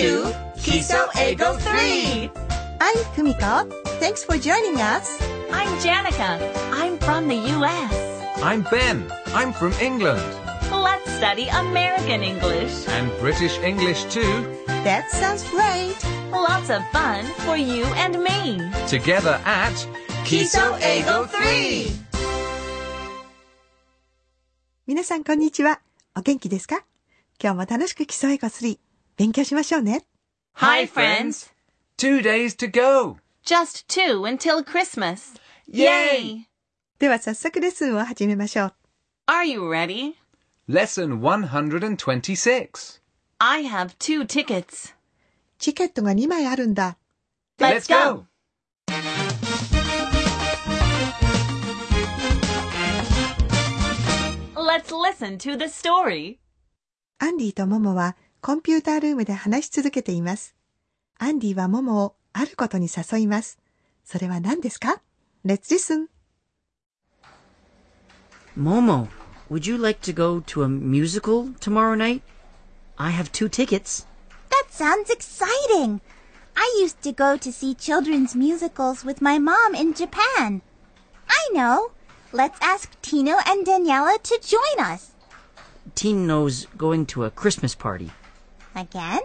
to Kiso Ego 3. I'm Kumiko. Thanks for joining us. I'm Janica. I'm from the U.S. I'm Ben. I'm from England. Let's study American English. And British English too. That sounds great. Lots of fun for you and me. Together at Kiso Ego 3. 皆さんこんにちは。お元気ですか今日も楽しく基礎英語3 勉強しましょうね。 Hi, friends. Two days to go. Just two until Christmas. Yay! では早速レッスンを始めましょう。 Are you ready? Lesson 126. I have two tickets. チケットが2枚あるんだ。 Let's go. Let's listen to the story. アンディとモモは コンピュータールームで話し続けています。アンディはモモをあることに誘います。それは何ですか ?Let's listen. Momo, would you like to go to a musical tomorrow night? I have two tickets. That sounds exciting. I used to go to see children's musicals with my mom in Japan. I know. Let's ask Tino and Daniela to join us. Tino's going to a Christmas party, Again?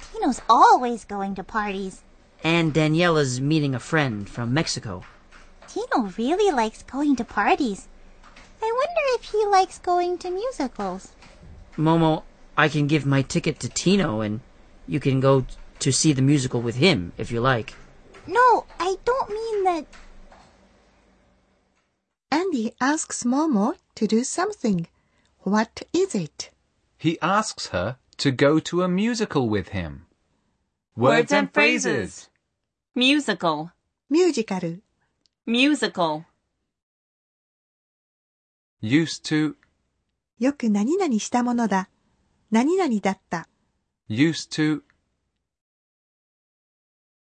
Tino's always going to parties. and Daniela's meeting a friend from Mexico. Tino really likes going to parties. I wonder if he likes going to musicals. Momo, I can give my ticket to Tino and you can go to see the musical with him if you like. No, I don't mean that. Andy asks Momo to do something. What is it? He asks her to go to a musical with him. Words and phrases. Musical. ミュージカル、 Musical. Used to, よく何々したものだ。何々だった。 used to,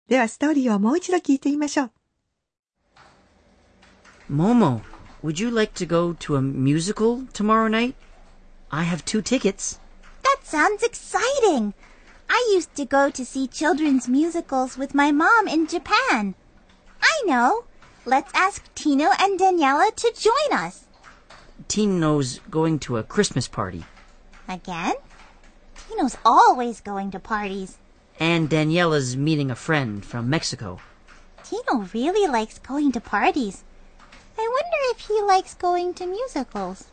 ではストーリーをもう一度聞いてみましょう。 Momo, would you like to go to a musical tomorrow night? I have two tickets. Sounds exciting. I used to go to see children's musicals with my mom in Japan. I know. Let's ask Tino and Daniela to join us. Tino's going to a Christmas party, Again? Tino's always going to parties. and Daniela's meeting a friend from Mexico. Tino really likes going to parties. I wonder if he likes going to musicals.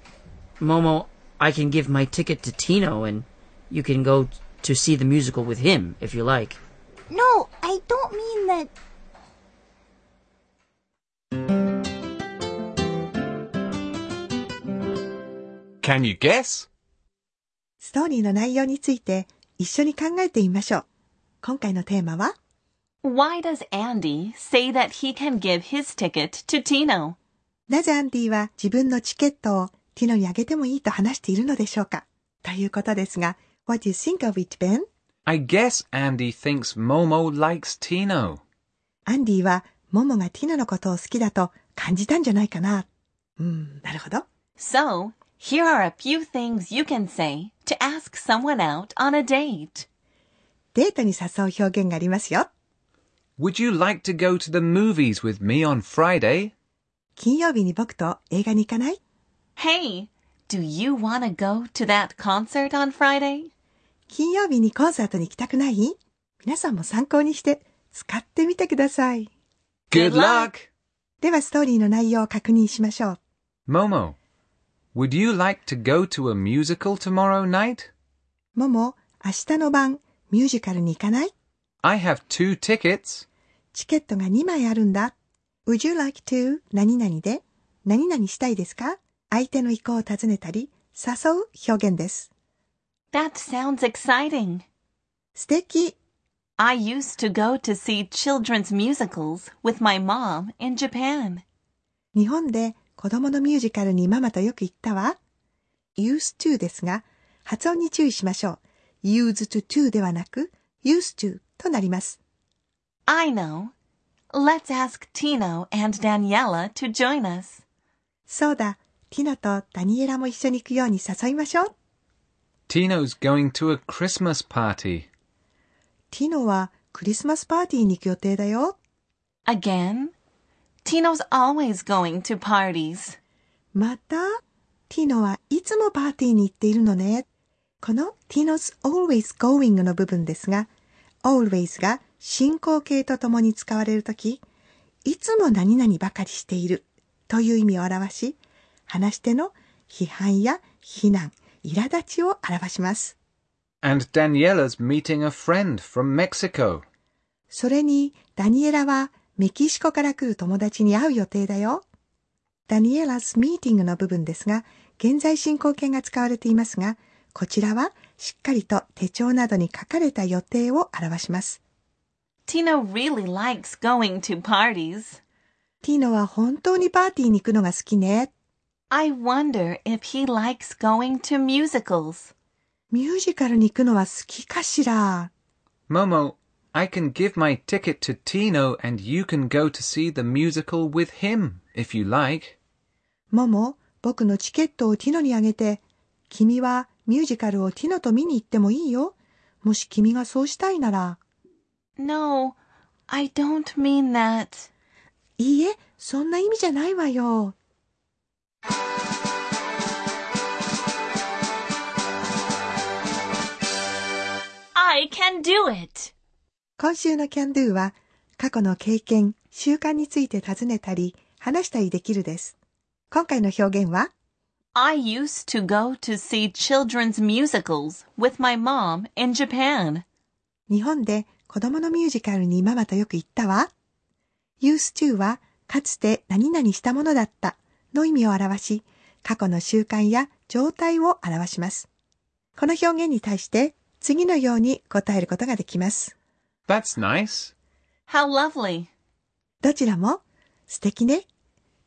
Momo, I can give my ticket to Tino and you can go to see the musical with him if you like. No, I don't mean that. can you guess? ストーリーの内容について一緒に考えてみましょう。今回のテーマは Why does Andy say that he can give his ticket to Tino? なぜアンディは自分のチケットをティノにあげてもいいと話しているのでしょうかということですが、What do you think of it, Ben? I guess Andy thinks Momo likes Tino. アンディはモモがティノのことを好きだと感じたんじゃないかな。うん、なるほど。 So, here are a few things you can say to ask someone out on a date. デートに誘う表現がありますよ。 Would you like to go to the movies with me on Friday? 金曜日に僕と映画に行かない Hey, do you want to go to that concert on Friday? 金曜日にコンサートに行きたくない？皆さんも参考にして使ってみてください。Good luck! ではストーリーの内容を確認しましょう。Momo, would you like to go to a musical tomorrow night? モモ、明日の晩ミュージカルに行かない？I have two tickets. チケットが2枚あるんだ。Would you like to? 何々で何々したいですか？相手の意向を尋ねたり、誘う表現です。That sounds exciting. 素敵 I used to go to see children's musicals with my mom in Japan. 日本で子供のミュージカルにママとよく行ったわ。used to ですが、発音に注意しましょう。used to ではなく、used to となります。I know. Let's ask Tino and Daniela to join us. そうだ、ティノとダニエラも一緒に行くように誘いましょう。Tino's going to a Christmas party. ティノはクリスマスパーティーに行く予定だよ。Again? Tino's always going to parties. またティノはいつもパーティーに行っているのね。この Tino's always going の部分ですが、always が進行形とともに使われるとき、いつも何々ばかりしているという意味を表し、話し手の批判や非難、苛立ちを表します。And Daniela's meeting a friend from Mexico. それに、ダニエラはメキシコから来る友達に会う予定だよ。ダニエラ 's meeting の部分ですが、現在進行形が使われていますが、こちらはしっかりと手帳などに書かれた予定を表します。Tino really likes going to parties. ティーノは本当にパーティーに行くのが好きね。I wonder if he likes going to musicals. ミュージカルに行くのは好きかしら。 Momo, I can give my ticket to Tino and you can go to see the musical with him, if you like. モモ、僕のチケットをティノにあげて、君はミュージカルをティノと見に行ってもいいよ。もし君がそうしたいなら。 No, I don't mean that. いいえ、そんな意味じゃないわよ。 I can do it. 今週の Can Do は過去の経験、習慣について尋ねたり、話したりできるです。今回の表現は？I used to go to see children's musicals with my mom in Japan. 日本で子供のミュージカルにママとよく行ったわ。used to はかつて何々したものだったの意味を表し、過去の習慣や状態を表します。この表現に対して次のように答えることができます。That's nice. How lovely. どちらも素敵ね、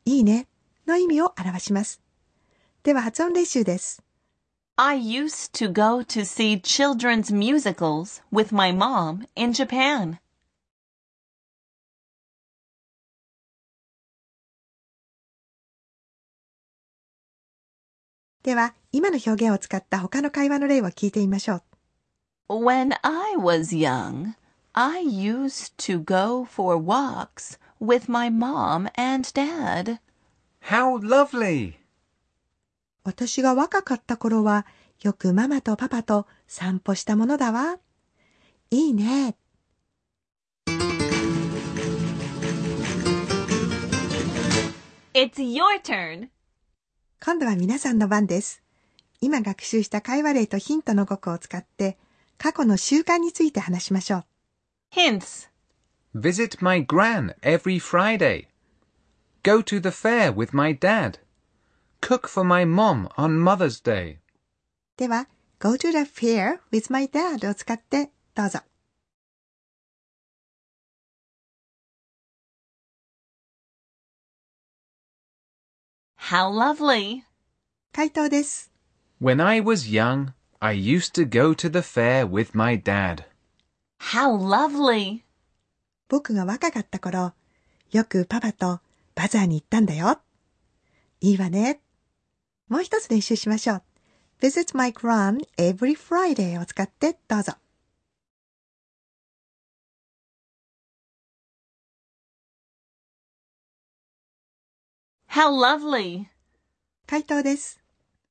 いいねの意味を表します。では発音練習です。I used to go to see children's musicals with my mom in Japan. では今の表現を使った他の会話の例を聞いてみましょう。When I was young, I used to go for walks with my mom and dad. How lovely! 私が若かった頃はよくママとパパと散歩したものだわ。いいね。It's your turn. 今度は皆さんの番です。今学習した会話例とヒントの語句を使って過去の習慣について話しましょう。Hints. Visit my gran every Friday. Go to the fair with my dad. Cook for my mom on Mother's Day. では、go to the fair with my dad を使ってどうぞ。How lovely. 回答です。When I was young, I used to go to the fair with my dad. How lovely. 僕が若かった頃、よくパパとバザーに行ったんだよ。いいわね。もう一つ練習しましょう。visit my gran every Friday を使ってどうぞ。 How lovely. 回答です。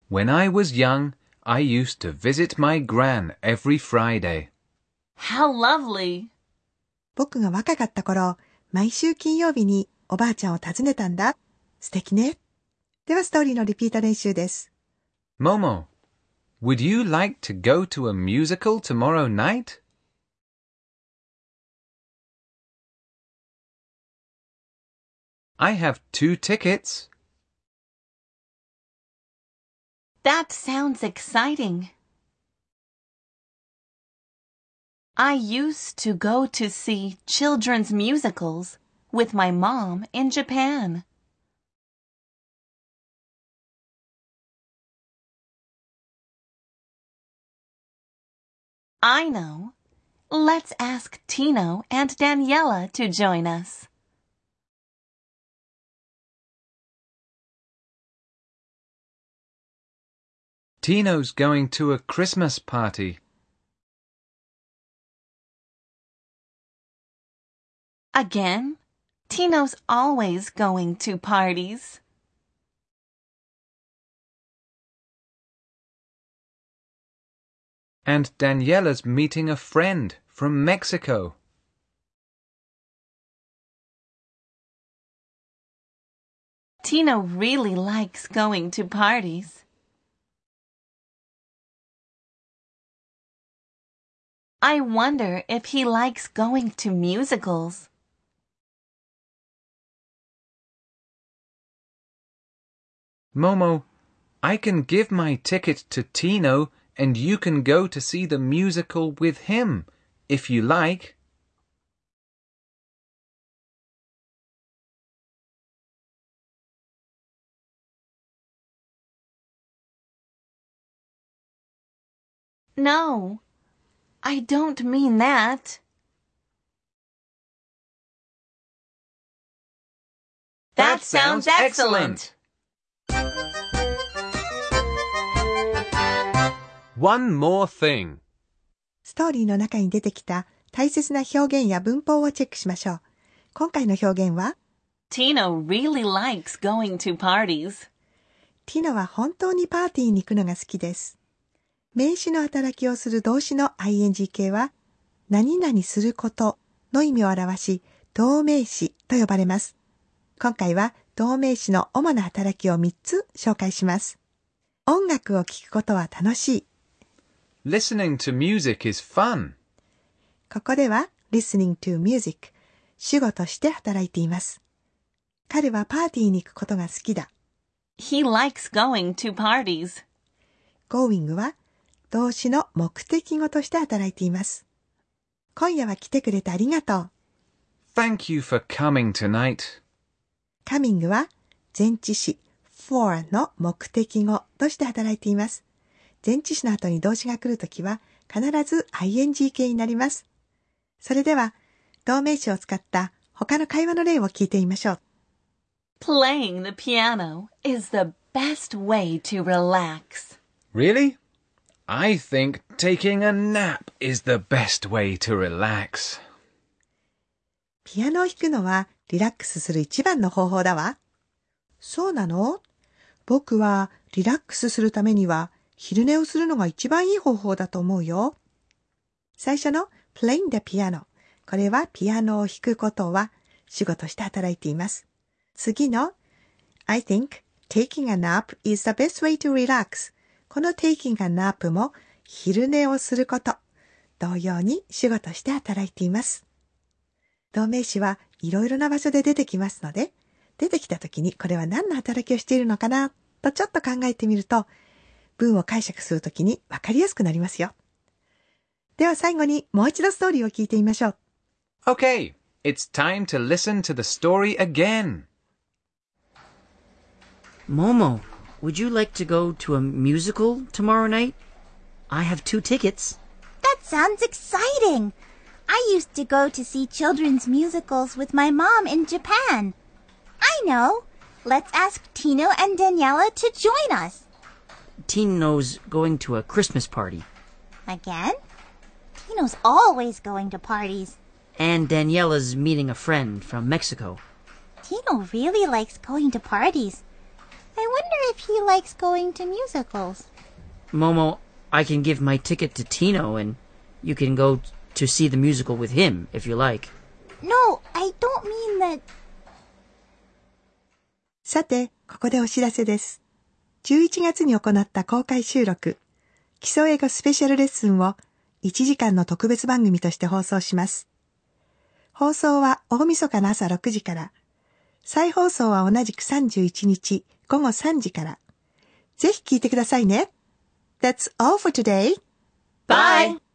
When I was young, I used to visit my gran every Friday. How lovely. 僕が若かった頃、毎週金曜日におばあちゃんを訪ねたんだ。素敵ね。ではストーリーのリピート練習です。 Momo, would you like to go to a musical tomorrow night? I have two tickets. That sounds exciting. I used to go to see children's musicals with my mom in Japan. I know. Let's ask Tino and Daniela to join us. Tino's going to a Christmas party. Again? Tino's always going to parties. And Daniela's meeting a friend from Mexico. Tino really likes going to parties. I wonder if he likes going to musicals. Momo, I can give my ticket to Tino and you can go to see the musical with him, if you like. No, I don't mean that. That sounds excellent. One more thing. ストーリーの中に出てきた大切な表現や文法をチェックしましょう。今回の表現は、Tino really likes going to parties. ティノは本当にパーティーに行くのが好きです。名詞の働きをする動詞の ing 形は、何々することの意味を表し、動名詞と呼ばれます。今回は動名詞の主な働きを3つ紹介します。音楽を聴くことは楽しい。Listening to music is fun. ここでは listening to music 主語として働いています。彼はパーティーに行くことが好きだ。He likes going to parties. going は動詞の目的語として働いています。今夜は来てくれてありがとう。Thank you for coming tonight. coming は前置詞 for の目的語として働いています。前置詞の後に動詞が来るときは必ず ing 形になります。それでは動名詞を使った他の会話の例を聞いてみましょう。Playing the piano is the best way to relax. Really? I think taking a nap is the best way to relax. ピアノを弾くのはリラックスする一番の方法だわ。そうなの僕はリラックスするためには昼寝をするのが一番いい方法だと思うよ。最初の playing the piano。これはピアノを弾くことは仕事して働いています。次の I think taking a nap is the best way to relax。この taking a nap も昼寝をすること。同様に仕事して働いています。同名詞はいろいろな場所で出てきますので、出てきた時にこれは何の働きをしているのかなとちょっと考えてみると、文を解釈するときにわかりやすくなりますよ。では最後にもう一度ストーリーを聞いてみましょう。Okay, it's time to listen to the story again. Momo, would you like to go to a musical tomorrow night? I have two tickets. That sounds exciting. I used to go to see children's musicals with my mom in Japan. I know. Let's ask Tino and Daniela to join us. Tino's going to a Christmas party, Again? Tino's always going to parties. and Daniela's meeting a friend from Mexico. Tino really likes going to parties. I wonder if he likes going to musicals. Momo, I can give my ticket to Tino and you can go to see the musical with him if you like. No, I don't mean that. さて、ここでお知らせです。11月に行った公開収録、基礎英語スペシャルレッスンを1時間の特別番組として放送します。放送は大晦日の朝6時から、再放送は同じく31日午後3時から。ぜひ聞いてくださいね。That's all for today. Bye.